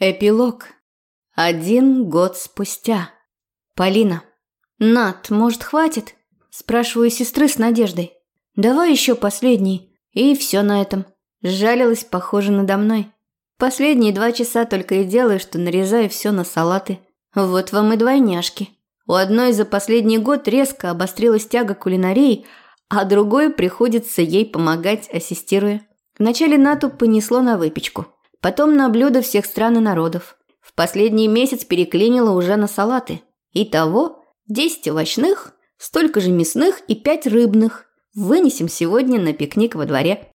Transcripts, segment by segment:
Эпилог. Один год спустя. Полина. «Над, может, хватит?» Спрашиваю сестры с надеждой. «Давай еще последний». И все на этом. Сжалилась, похоже, надо мной. Последние два часа только и делаю, что нарезаю все на салаты. Вот вам и двойняшки. У одной за последний год резко обострилась тяга кулинарии, а другой приходится ей помогать, ассистируя. Вначале Нату понесло на выпечку – потом на блюда всех стран и народов. В последний месяц переклинило уже на салаты. Итого 10 овощных, столько же мясных и 5 рыбных. Вынесем сегодня на пикник во дворе.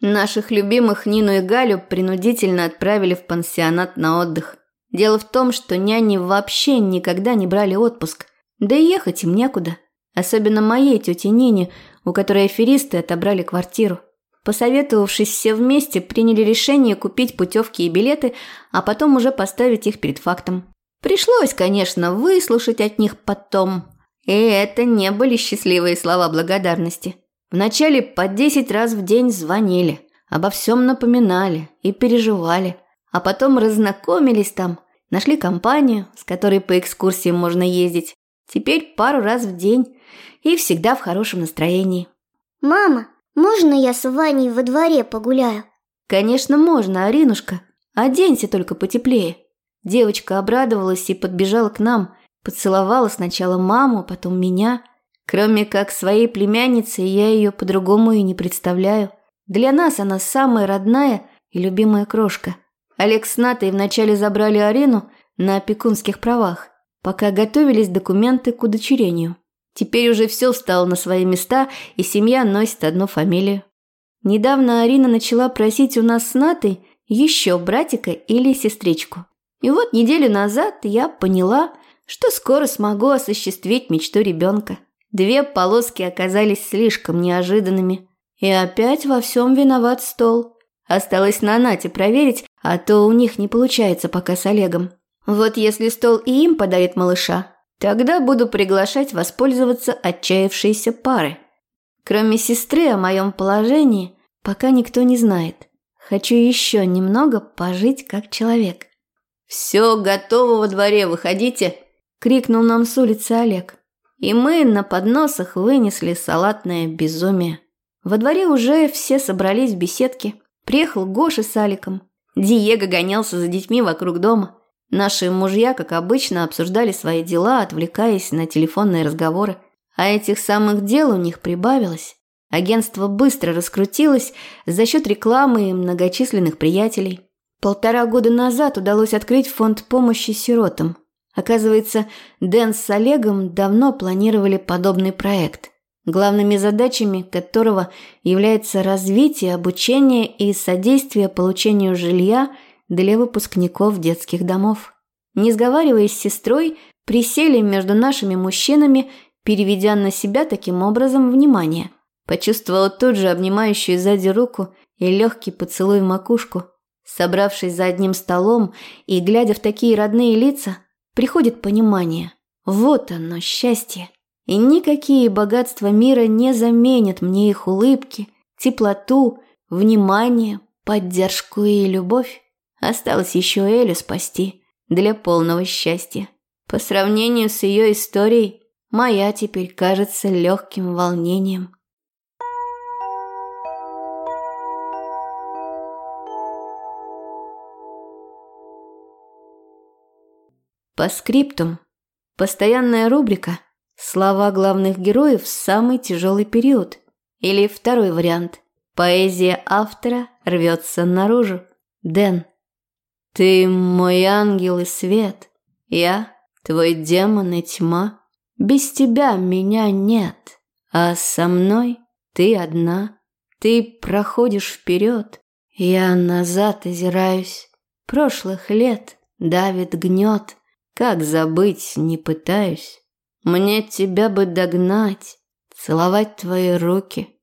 Наших любимых Нину и Галю принудительно отправили в пансионат на отдых. Дело в том, что няни вообще никогда не брали отпуск. Да и ехать им некуда. Особенно моей тете Нине, у которой аферисты отобрали квартиру. Посоветовавшись все вместе, приняли решение купить путевки и билеты, а потом уже поставить их перед фактом. Пришлось, конечно, выслушать от них потом. И это не были счастливые слова благодарности. Вначале по 10 раз в день звонили, обо всем напоминали и переживали. А потом разнакомились там, нашли компанию, с которой по экскурсиям можно ездить. Теперь пару раз в день и всегда в хорошем настроении. «Мама, можно я с Ваней во дворе погуляю? Конечно, можно, Аринушка. Оденься только потеплее. Девочка обрадовалась и подбежала к нам, поцеловала сначала маму, потом меня. Кроме как своей племянницы, я ее по-другому и не представляю. Для нас она самая родная и любимая крошка. Олег с Натой вначале забрали Арину на опекунских правах, пока готовились документы к удочерению. Теперь уже все встало на свои места, и семья носит одну фамилию. Недавно Арина начала просить у нас с Натой еще братика или сестричку. И вот неделю назад я поняла, что скоро смогу осуществить мечту ребенка. Две полоски оказались слишком неожиданными. И опять во всем виноват стол. Осталось на Нате проверить, а то у них не получается пока с Олегом. Вот если стол и им подарит малыша, Тогда буду приглашать воспользоваться отчаявшейся пары. Кроме сестры о моем положении пока никто не знает. Хочу еще немного пожить как человек. «Все готово во дворе, выходите!» – крикнул нам с улицы Олег. И мы на подносах вынесли салатное безумие. Во дворе уже все собрались в беседке. Приехал Гоша с Аликом. Диего гонялся за детьми вокруг дома – Наши мужья, как обычно, обсуждали свои дела, отвлекаясь на телефонные разговоры. А этих самых дел у них прибавилось. Агентство быстро раскрутилось за счет рекламы и многочисленных приятелей. Полтора года назад удалось открыть фонд помощи сиротам. Оказывается, Дэн с Олегом давно планировали подобный проект, главными задачами которого является развитие, обучение и содействие получению жилья – для выпускников детских домов. Не сговариваясь с сестрой, присели между нашими мужчинами, переведя на себя таким образом внимание. Почувствовала тут же обнимающую сзади руку и легкий поцелуй в макушку. Собравшись за одним столом и глядя в такие родные лица, приходит понимание. Вот оно, счастье. И никакие богатства мира не заменят мне их улыбки, теплоту, внимание, поддержку и любовь. Осталось еще Элю спасти для полного счастья. По сравнению с ее историей, моя теперь кажется легким волнением. По скриптум. Постоянная рубрика «Слова главных героев в самый тяжелый период» или второй вариант «Поэзия автора рвется наружу». Дэн. Ты мой ангел и свет, я твой демон и тьма. Без тебя меня нет, а со мной ты одна. Ты проходишь вперед, я назад озираюсь. Прошлых лет давит гнет, как забыть не пытаюсь. Мне тебя бы догнать, целовать твои руки.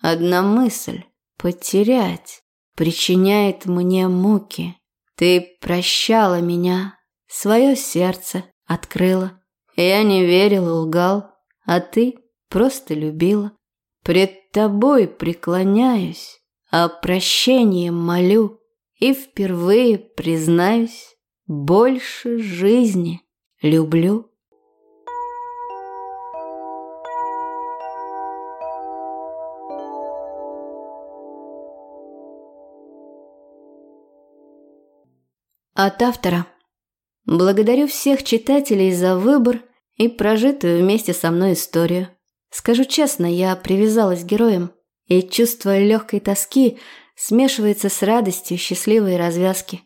Одна мысль — потерять причиняет мне муки. Ты прощала меня, свое сердце открыла. Я не верил лгал, а ты просто любила. Пред тобой преклоняюсь, а прощение молю. и впервые, признаюсь, больше жизни люблю. От автора. Благодарю всех читателей за выбор и прожитую вместе со мной историю. Скажу честно, я привязалась к героям, и чувство легкой тоски смешивается с радостью счастливой развязки.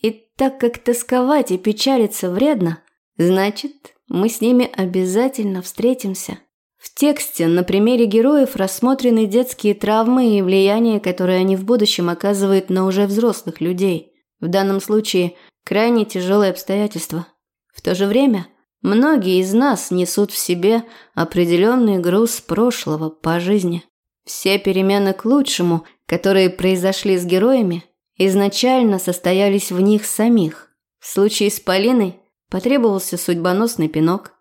И так как тосковать и печалиться вредно, значит, мы с ними обязательно встретимся. В тексте на примере героев рассмотрены детские травмы и влияние, которое они в будущем оказывают на уже взрослых людей. В данном случае крайне тяжелые обстоятельства. В то же время многие из нас несут в себе определенный груз прошлого по жизни. Все перемены к лучшему, которые произошли с героями, изначально состоялись в них самих. В случае с Полиной потребовался судьбоносный пинок.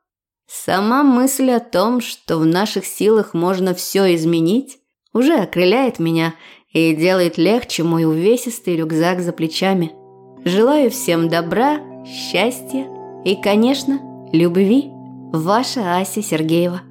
Сама мысль о том, что в наших силах можно все изменить, уже окрыляет меня и делает легче мой увесистый рюкзак за плечами. Желаю всем добра, счастья и, конечно, любви. Ваша Ася Сергеева.